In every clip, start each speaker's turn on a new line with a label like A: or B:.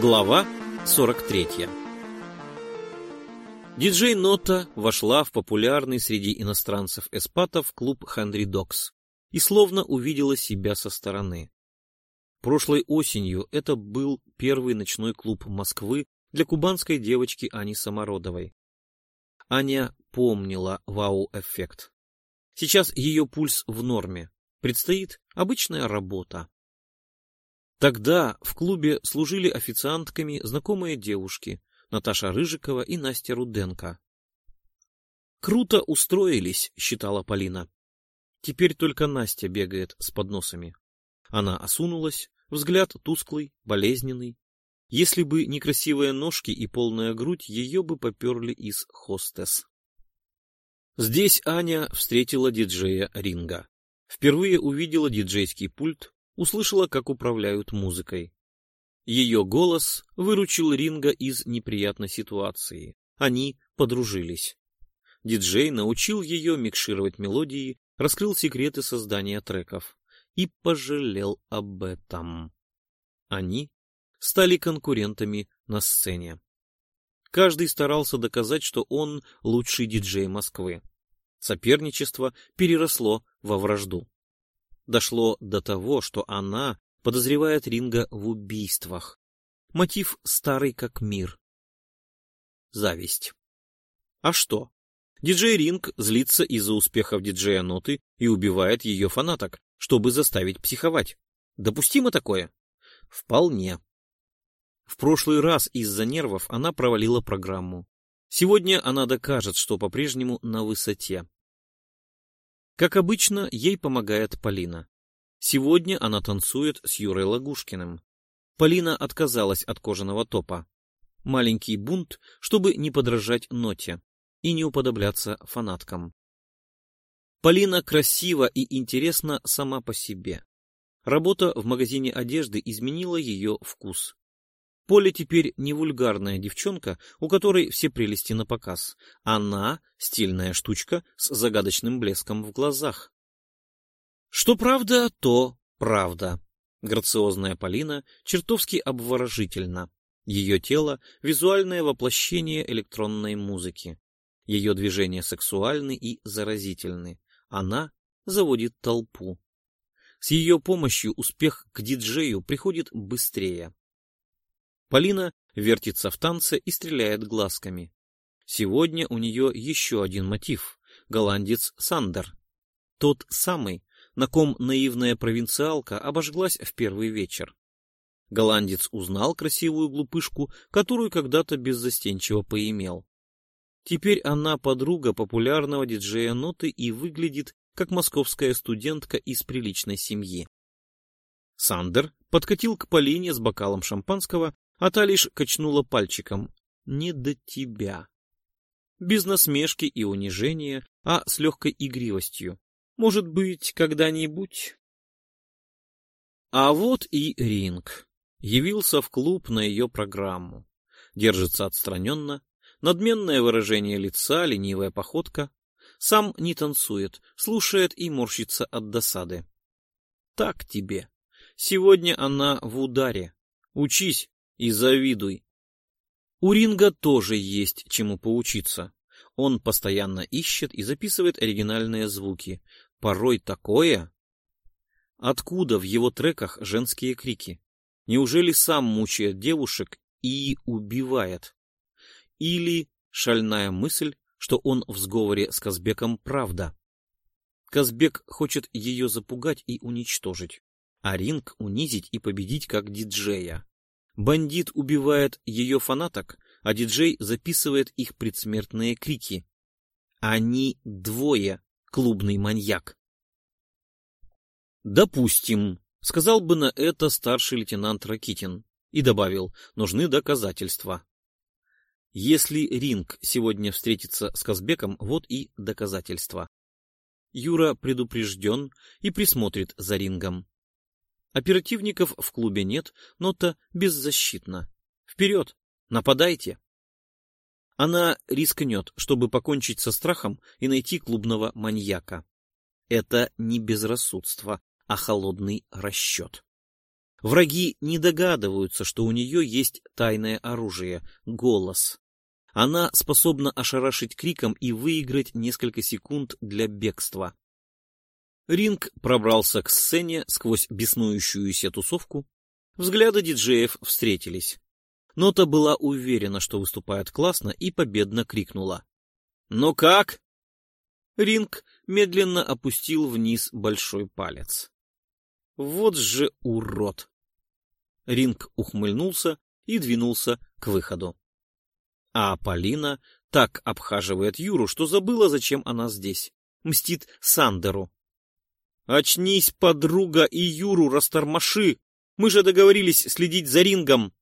A: Глава 43 Диджей Нота вошла в популярный среди иностранцев эспатов клуб Хенри Докс и словно увидела себя со стороны. Прошлой осенью это был первый ночной клуб Москвы для кубанской девочки Ани Самородовой. Аня помнила вау-эффект. Сейчас ее пульс в норме. Предстоит обычная работа. Тогда в клубе служили официантками знакомые девушки Наташа Рыжикова и Настя Руденко. «Круто устроились», — считала Полина. Теперь только Настя бегает с подносами. Она осунулась, взгляд тусклый, болезненный. Если бы не красивые ножки и полная грудь, ее бы поперли из хостес. Здесь Аня встретила диджея Ринга. Впервые увидела диджейский пульт, услышала, как управляют музыкой. Ее голос выручил Ринга из неприятной ситуации. Они подружились. Диджей научил ее микшировать мелодии, раскрыл секреты создания треков и пожалел об этом. Они стали конкурентами на сцене. Каждый старался доказать, что он лучший диджей Москвы. Соперничество переросло во вражду дошло до того, что она подозревает Ринга в убийствах. Мотив старый как мир. Зависть. А что? Диджей Ринг злится из-за успехов диджея Ноты и убивает ее фанаток, чтобы заставить психовать. Допустимо такое? Вполне. В прошлый раз из-за нервов она провалила программу. Сегодня она докажет, что по-прежнему на высоте. Как обычно, ей помогает Полина. Сегодня она танцует с Юрой Лагушкиным. Полина отказалась от кожаного топа. Маленький бунт, чтобы не подражать ноте и не уподобляться фанаткам. Полина красива и интересна сама по себе. Работа в магазине одежды изменила ее вкус. Поля теперь не вульгарная девчонка, у которой все прелести на показ. Она — стильная штучка с загадочным блеском в глазах. Что правда, то правда. Грациозная Полина чертовски обворожительна. Ее тело — визуальное воплощение электронной музыки. Ее движения сексуальны и заразительны. Она заводит толпу. С ее помощью успех к диджею приходит быстрее. Полина вертится в танце и стреляет глазками. Сегодня у нее еще один мотив — голландец Сандер. Тот самый, на ком наивная провинциалка обожглась в первый вечер. Голландец узнал красивую глупышку, которую когда-то беззастенчиво поимел. Теперь она подруга популярного диджея Ноты и выглядит как московская студентка из приличной семьи. Сандер подкатил к Полине с бокалом шампанского а та лишь качнула пальчиком. «Не до тебя». Без насмешки и унижения, а с легкой игривостью. Может быть, когда-нибудь... А вот и ринг. Явился в клуб на ее программу. Держится отстраненно, надменное выражение лица, ленивая походка. Сам не танцует, слушает и морщится от досады. Так тебе. Сегодня она в ударе. Учись, и завидуй. У Ринга тоже есть чему поучиться. Он постоянно ищет и записывает оригинальные звуки. Порой такое... Откуда в его треках женские крики? Неужели сам мучает девушек и убивает? Или шальная мысль, что он в сговоре с Казбеком правда? Казбек хочет ее запугать и уничтожить, а Ринг унизить и победить как диджея. Бандит убивает ее фанаток, а диджей записывает их предсмертные крики. Они двое, клубный маньяк. «Допустим», — сказал бы на это старший лейтенант Ракитин и добавил, нужны доказательства. Если Ринг сегодня встретится с Казбеком, вот и доказательства. Юра предупрежден и присмотрит за Рингом. Оперативников в клубе нет, но-то беззащитна. Вперед! Нападайте! Она рискнет, чтобы покончить со страхом и найти клубного маньяка. Это не безрассудство, а холодный расчет. Враги не догадываются, что у нее есть тайное оружие — голос. Она способна ошарашить криком и выиграть несколько секунд для бегства. Ринг пробрался к сцене сквозь беснующуюся тусовку. Взгляды диджеев встретились. Нота была уверена, что выступает классно, и победно крикнула. «Ну как?» Ринг медленно опустил вниз большой палец. «Вот же урод!» Ринг ухмыльнулся и двинулся к выходу. А Полина так обхаживает Юру, что забыла, зачем она здесь. Мстит Сандеру. «Очнись, подруга, и Юру растормоши! Мы же договорились следить за рингом!»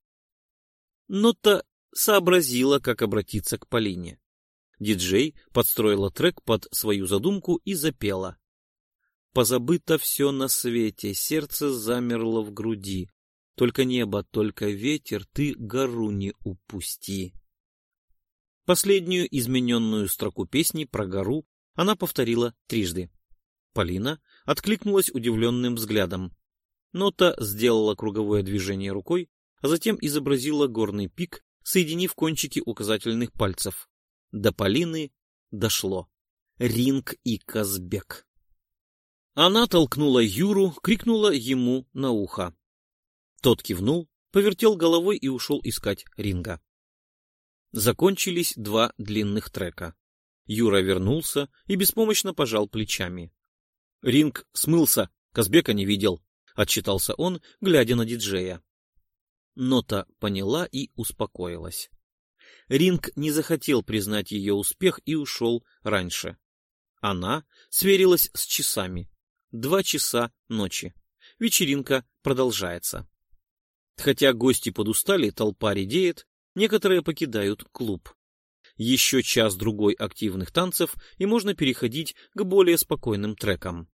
A: Но-то сообразила, как обратиться к Полине. Диджей подстроила трек под свою задумку и запела. Позабыто все на свете, сердце замерло в груди. Только небо, только ветер, ты гору не упусти. Последнюю измененную строку песни про гору она повторила трижды. Полина откликнулась удивленным взглядом. Нота сделала круговое движение рукой, а затем изобразила горный пик, соединив кончики указательных пальцев. До Полины дошло. Ринг и Казбек. Она толкнула Юру, крикнула ему на ухо. Тот кивнул, повертел головой и ушел искать ринга. Закончились два длинных трека. Юра вернулся и беспомощно пожал плечами. Ринг смылся, Казбека не видел, отчитался он, глядя на диджея. Нота поняла и успокоилась. Ринг не захотел признать ее успех и ушел раньше. Она сверилась с часами. Два часа ночи. Вечеринка продолжается. Хотя гости подустали, толпа редеет, некоторые покидают клуб. Еще час-другой активных танцев, и можно переходить к более спокойным трекам.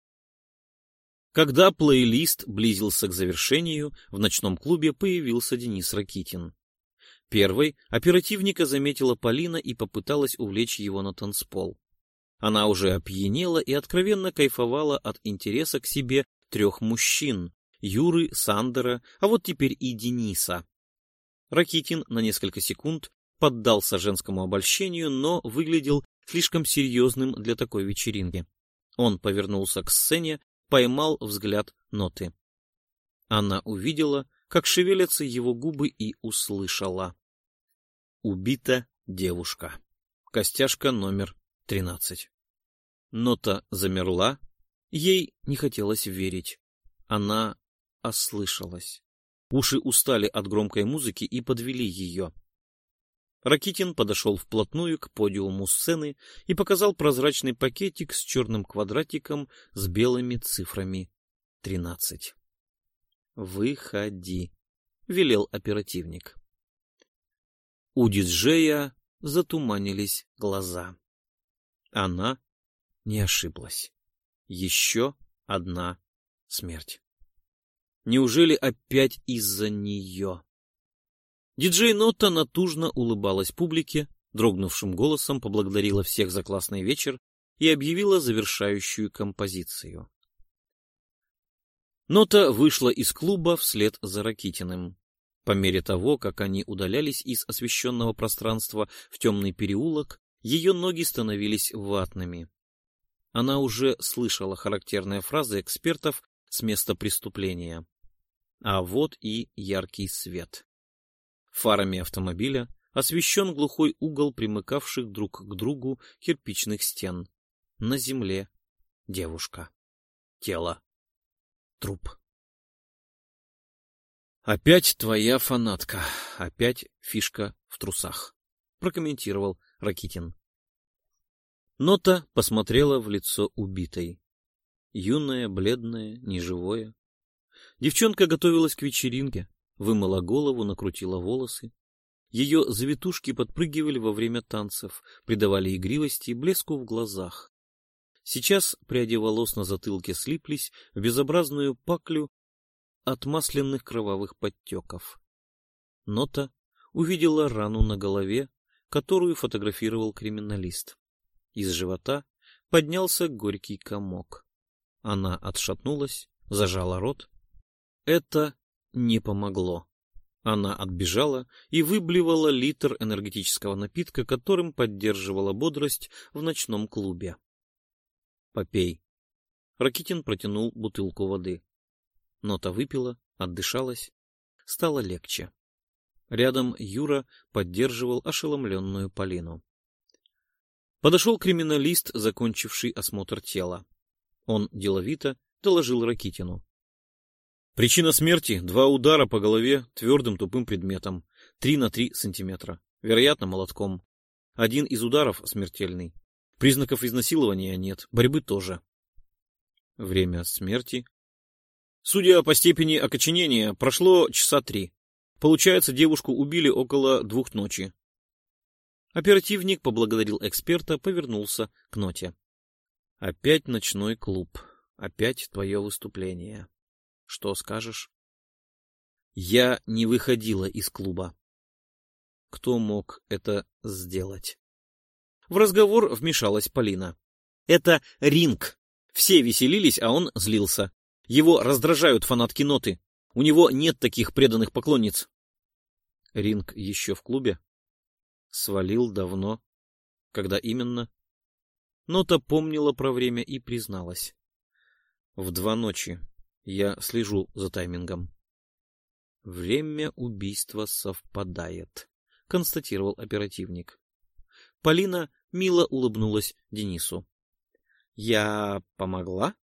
A: Когда плейлист близился к завершению, в ночном клубе появился Денис Ракитин. Первой оперативника заметила Полина и попыталась увлечь его на танцпол. Она уже опьянела и откровенно кайфовала от интереса к себе трех мужчин — Юры, Сандера, а вот теперь и Дениса. Ракитин на несколько секунд поддался женскому обольщению, но выглядел слишком серьезным для такой вечеринки. Он повернулся к сцене, поймал взгляд ноты. Она увидела, как шевелятся его губы и услышала. Убита девушка. Костяшка номер тринадцать. Нота замерла. Ей не хотелось верить. Она ослышалась. Уши устали от громкой музыки и подвели ее. Ракитин подошел вплотную к подиуму сцены и показал прозрачный пакетик с черным квадратиком с белыми цифрами тринадцать. «Выходи», — велел оперативник. У диджея затуманились глаза. Она не ошиблась. Еще одна смерть. Неужели опять из-за нее? Диджей Нота натужно улыбалась публике, дрогнувшим голосом поблагодарила всех за классный вечер и объявила завершающую композицию. Нота вышла из клуба вслед за Ракитиным. По мере того, как они удалялись из освещенного пространства в темный переулок, ее ноги становились ватными. Она уже слышала характерные фразы экспертов с места преступления. А вот и яркий свет. Фарами автомобиля освещен глухой угол примыкавших друг к другу кирпичных стен. На земле девушка. Тело. Труп. «Опять твоя фанатка, опять фишка в трусах», — прокомментировал Ракитин. Нота посмотрела в лицо убитой. Юное, бледное, неживое. Девчонка готовилась к вечеринке, вымыла голову, накрутила волосы. Ее завитушки подпрыгивали во время танцев, придавали игривости и блеску в глазах. Сейчас пряди волос на затылке слиплись в безобразную паклю от масляных кровавых подтеков. Нота увидела рану на голове, которую фотографировал криминалист. Из живота поднялся горький комок. Она отшатнулась, зажала рот. Это не помогло. Она отбежала и выблевала литр энергетического напитка, которым поддерживала бодрость в ночном клубе. «Попей». Ракитин протянул бутылку воды. Нота выпила, отдышалась. Стало легче. Рядом Юра поддерживал ошеломленную Полину. Подошел криминалист, закончивший осмотр тела. Он деловито доложил Ракитину. Причина смерти — два удара по голове твердым тупым предметом, три на три сантиметра, вероятно, молотком. Один из ударов смертельный. Признаков изнасилования нет, борьбы тоже. Время смерти. Судя по степени окоченения, прошло часа три. Получается, девушку убили около двух ночи. Оперативник поблагодарил эксперта, повернулся к ноте. Опять ночной клуб. Опять твое выступление. Что скажешь? Я не выходила из клуба. Кто мог это сделать? В разговор вмешалась Полина. Это ринг. Все веселились, а он злился. Его раздражают фанатки ноты. У него нет таких преданных поклонниц. Ринг еще в клубе? Свалил давно. Когда именно? Нота помнила про время и призналась. В два ночи. Я слежу за таймингом. Время убийства совпадает, констатировал оперативник. Полина мило улыбнулась Денису. Я помогла?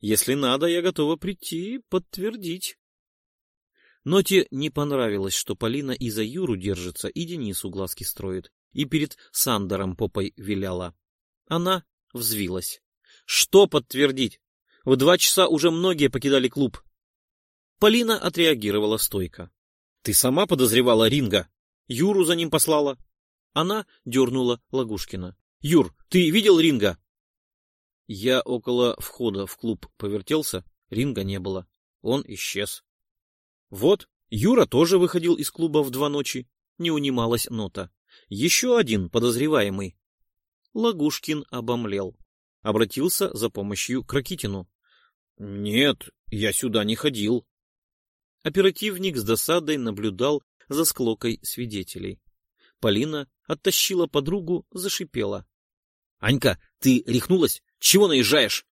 A: Если надо, я готова прийти подтвердить. Ноте не понравилось, что Полина и за Юру держится, и Денису глазки строит, и перед Сандером попой виляла. Она взвилась. Что подтвердить? В два часа уже многие покидали клуб. Полина отреагировала стойко. — Ты сама подозревала Ринга? Юру за ним послала? Она дернула Лагушкина. — Юр, ты видел Ринга? Я около входа в клуб повертелся, Ринга не было. Он исчез. — Вот, Юра тоже выходил из клуба в два ночи. Не унималась нота. Еще один подозреваемый. Лагушкин обомлел. Обратился за помощью к Ракитину. Нет, я сюда не ходил. Оперативник с досадой наблюдал за склокой свидетелей. Полина оттащила подругу, зашипела. — Анька, ты рехнулась? Чего наезжаешь?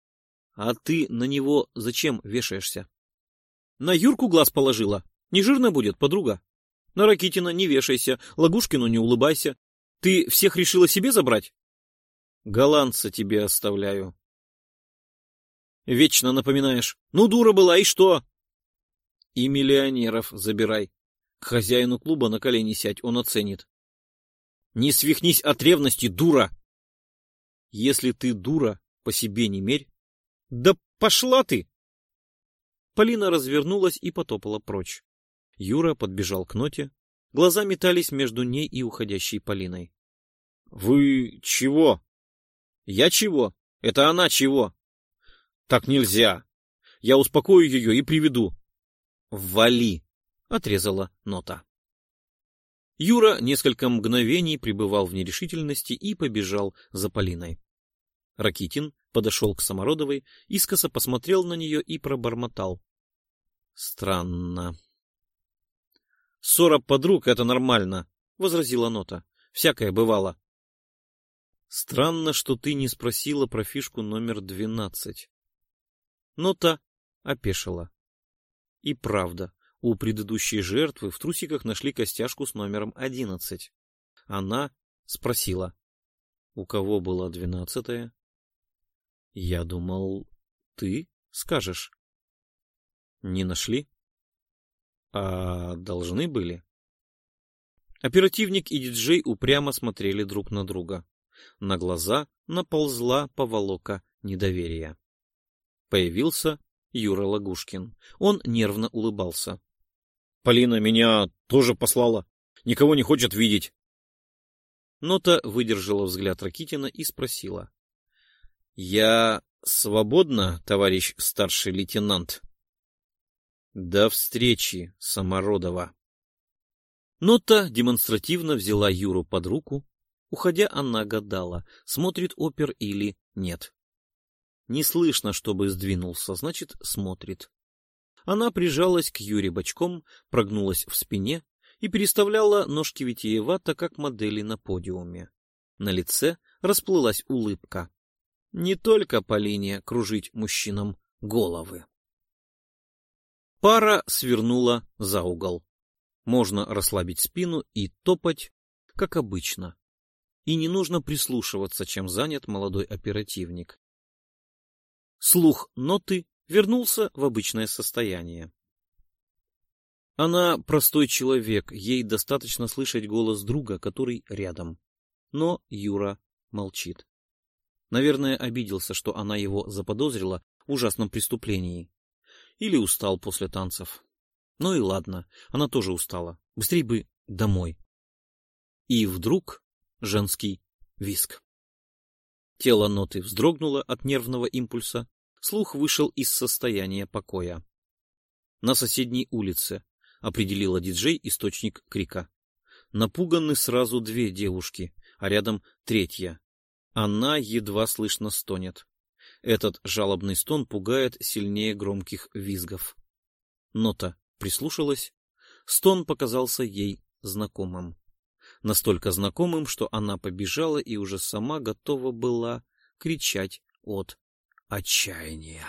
A: — А ты на него зачем вешаешься? — На Юрку глаз положила. Не жирно будет, подруга. На Ракитина не вешайся, Лагушкину не улыбайся. Ты всех решила себе забрать? — Голландца тебе оставляю, Вечно напоминаешь. Ну, дура была, и что? И миллионеров забирай. К хозяину клуба на колени сядь, он оценит. Не свихнись от ревности, дура! Если ты дура, по себе не мерь. Да пошла ты! Полина развернулась и потопала прочь. Юра подбежал к ноте. Глаза метались между ней и уходящей Полиной. — Вы чего? — Я чего? Это она чего? Так нельзя. Я успокою ее и приведу. Вали, отрезала нота. Юра несколько мгновений пребывал в нерешительности и побежал за Полиной. Ракитин подошел к Самородовой, искоса посмотрел на нее и пробормотал. Странно. Ссора подруг — это нормально, — возразила Нота. Всякое бывало. Странно, что ты не спросила про фишку номер двенадцать но та опешила. И правда, у предыдущей жертвы в трусиках нашли костяшку с номером одиннадцать. Она спросила, у кого была двенадцатая? Я думал, ты скажешь. Не нашли? А должны были? Оперативник и диджей упрямо смотрели друг на друга. На глаза наползла поволока недоверия. Появился Юра Лагушкин. Он нервно улыбался. — Полина меня тоже послала. Никого не хочет видеть. Нота выдержала взгляд Ракитина и спросила. — Я свободна, товарищ старший лейтенант? — До встречи, Самородова. Нота демонстративно взяла Юру под руку. Уходя, она гадала, смотрит опер или нет. Не слышно, чтобы сдвинулся, значит, смотрит. Она прижалась к Юре бочком, прогнулась в спине и переставляла ножки витиевато, как модели на подиуме. На лице расплылась улыбка. Не только по линии кружить мужчинам головы. Пара свернула за угол. Можно расслабить спину и топать, как обычно. И не нужно прислушиваться, чем занят молодой оперативник. Слух ноты вернулся в обычное состояние. Она простой человек, ей достаточно слышать голос друга, который рядом. Но Юра молчит. Наверное, обиделся, что она его заподозрила в ужасном преступлении. Или устал после танцев. Ну и ладно, она тоже устала. Быстрей бы домой. И вдруг женский виск. Тело ноты вздрогнуло от нервного импульса, слух вышел из состояния покоя. На соседней улице определила диджей источник крика. Напуганы сразу две девушки, а рядом третья. Она едва слышно стонет. Этот жалобный стон пугает сильнее громких визгов. Нота прислушалась. Стон показался ей знакомым. Настолько знакомым, что она побежала и уже сама готова была кричать от отчаяния.